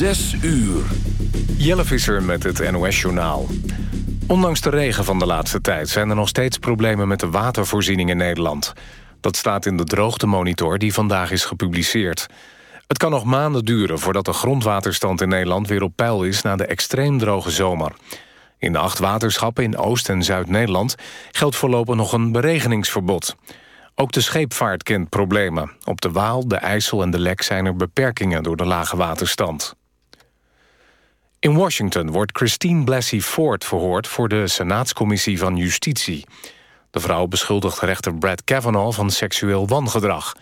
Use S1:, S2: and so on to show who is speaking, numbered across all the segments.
S1: Zes uur.
S2: Jelle Visser met het NOS-journaal. Ondanks de regen van de laatste tijd... zijn er nog steeds problemen met de watervoorziening in Nederland. Dat staat in de droogtemonitor die vandaag is gepubliceerd. Het kan nog maanden duren voordat de grondwaterstand in Nederland... weer op peil is na de extreem droge zomer. In de acht waterschappen in Oost- en Zuid-Nederland... geldt voorlopig nog een beregeningsverbod. Ook de scheepvaart kent problemen. Op de Waal, de IJssel en de Lek zijn er beperkingen door de lage waterstand. In Washington wordt Christine Blasey Ford verhoord... voor de Senaatscommissie van Justitie. De vrouw beschuldigt rechter Brad Kavanaugh van seksueel wangedrag.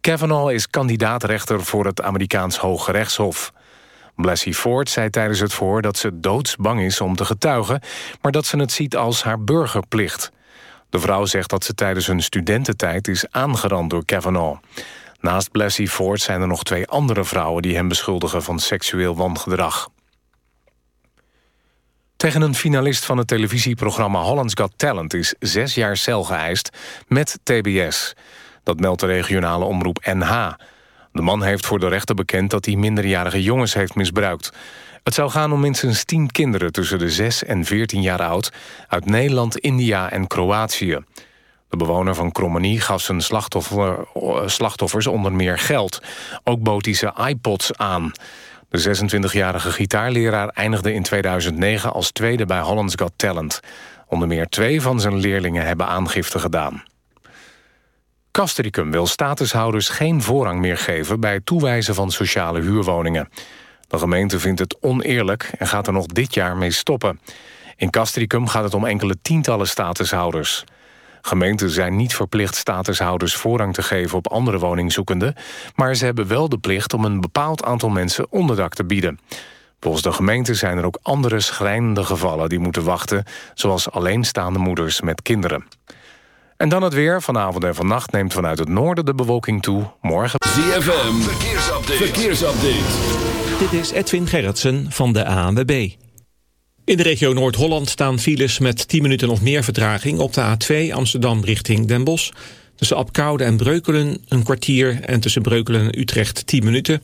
S2: Kavanaugh is kandidaatrechter voor het Amerikaans Hoge Rechtshof. Blasey Ford zei tijdens het verhoor dat ze doodsbang is om te getuigen... maar dat ze het ziet als haar burgerplicht... De vrouw zegt dat ze tijdens hun studententijd is aangerand door Kavanaugh. Naast Blasey Ford zijn er nog twee andere vrouwen... die hem beschuldigen van seksueel wangedrag. Tegen een finalist van het televisieprogramma Holland's Got Talent... is zes jaar cel geëist met TBS. Dat meldt de regionale omroep NH. De man heeft voor de rechter bekend dat hij minderjarige jongens heeft misbruikt. Het zou gaan om minstens tien kinderen tussen de 6 en 14 jaar oud... uit Nederland, India en Kroatië. De bewoner van Krommenie gaf zijn slachtoffer, slachtoffers onder meer geld. Ook ze iPods aan. De 26-jarige gitaarleraar eindigde in 2009 als tweede bij Holland's Got Talent. Onder meer twee van zijn leerlingen hebben aangifte gedaan. Castricum wil statushouders geen voorrang meer geven... bij het toewijzen van sociale huurwoningen. De gemeente vindt het oneerlijk en gaat er nog dit jaar mee stoppen. In Castricum gaat het om enkele tientallen statushouders. Gemeenten zijn niet verplicht statushouders voorrang te geven op andere woningzoekenden, maar ze hebben wel de plicht om een bepaald aantal mensen onderdak te bieden. Volgens de gemeente zijn er ook andere schrijnende gevallen die moeten wachten, zoals alleenstaande moeders met kinderen. En dan het weer. Vanavond en vannacht neemt vanuit het noorden de bewolking toe. Morgen...
S1: ZFM, verkeersupdate. verkeersupdate.
S3: Dit is Edwin Gerritsen van de ANWB. In de regio Noord-Holland staan files met 10 minuten of meer vertraging... op de A2 Amsterdam richting Den Bosch. Tussen Apkoude en Breukelen een kwartier... en tussen Breukelen en Utrecht 10 minuten.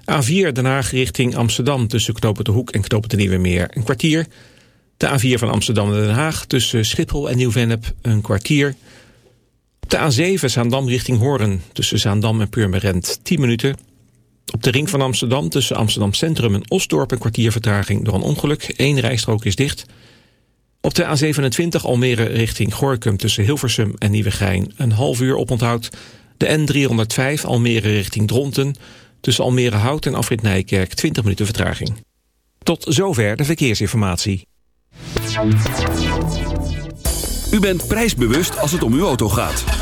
S3: A4 Den Haag richting Amsterdam tussen Knopen de Hoek en Knopen de Nieuwe Meer een kwartier. De A4 van Amsterdam naar Den Haag tussen Schiphol en Nieuw-Vennep een kwartier... De A7 Zaandam richting Hoorn tussen Zaandam en Purmerend 10 minuten. Op de ring van Amsterdam tussen Amsterdam Centrum en Osdorp een kwartier vertraging door een ongeluk. Eén rijstrook is dicht. Op de A27 Almere richting Gorkum tussen Hilversum en Nieuwegein een half uur oponthoud. De N305 Almere richting Dronten tussen Almere Hout en Afrit Nijkerk 20 minuten vertraging. Tot zover de verkeersinformatie.
S1: U bent prijsbewust als het om uw auto gaat.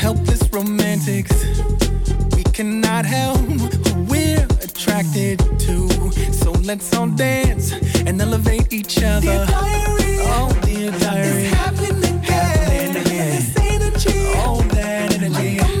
S4: helpless romantics. We cannot help who we're attracted to. So let's all dance and elevate each other. Dear diary, oh, dear diary. It's happening again. Happening again. This energy.
S5: All
S4: oh, that energy. Like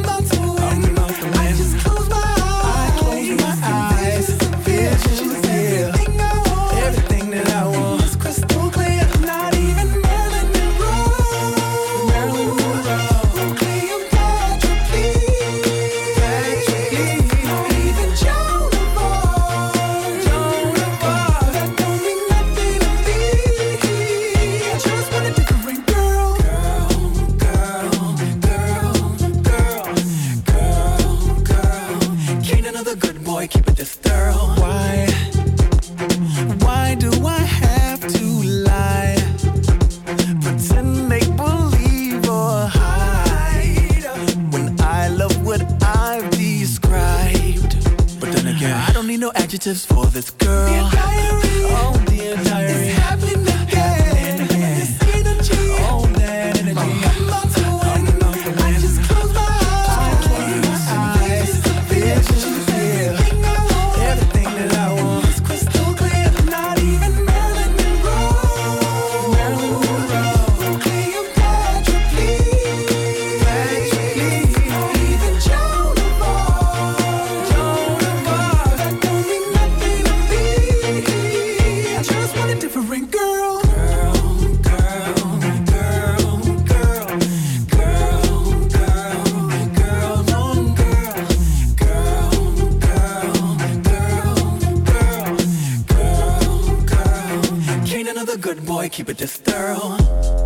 S6: good boy, keep it
S7: just
S8: thorough.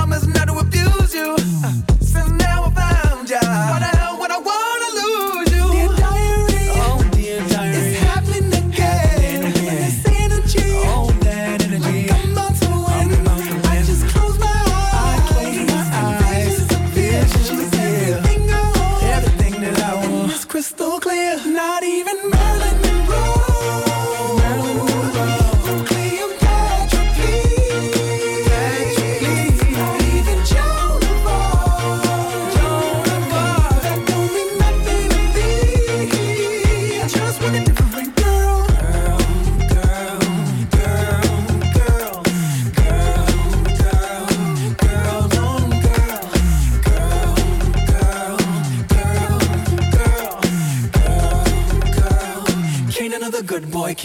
S8: promise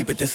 S8: it this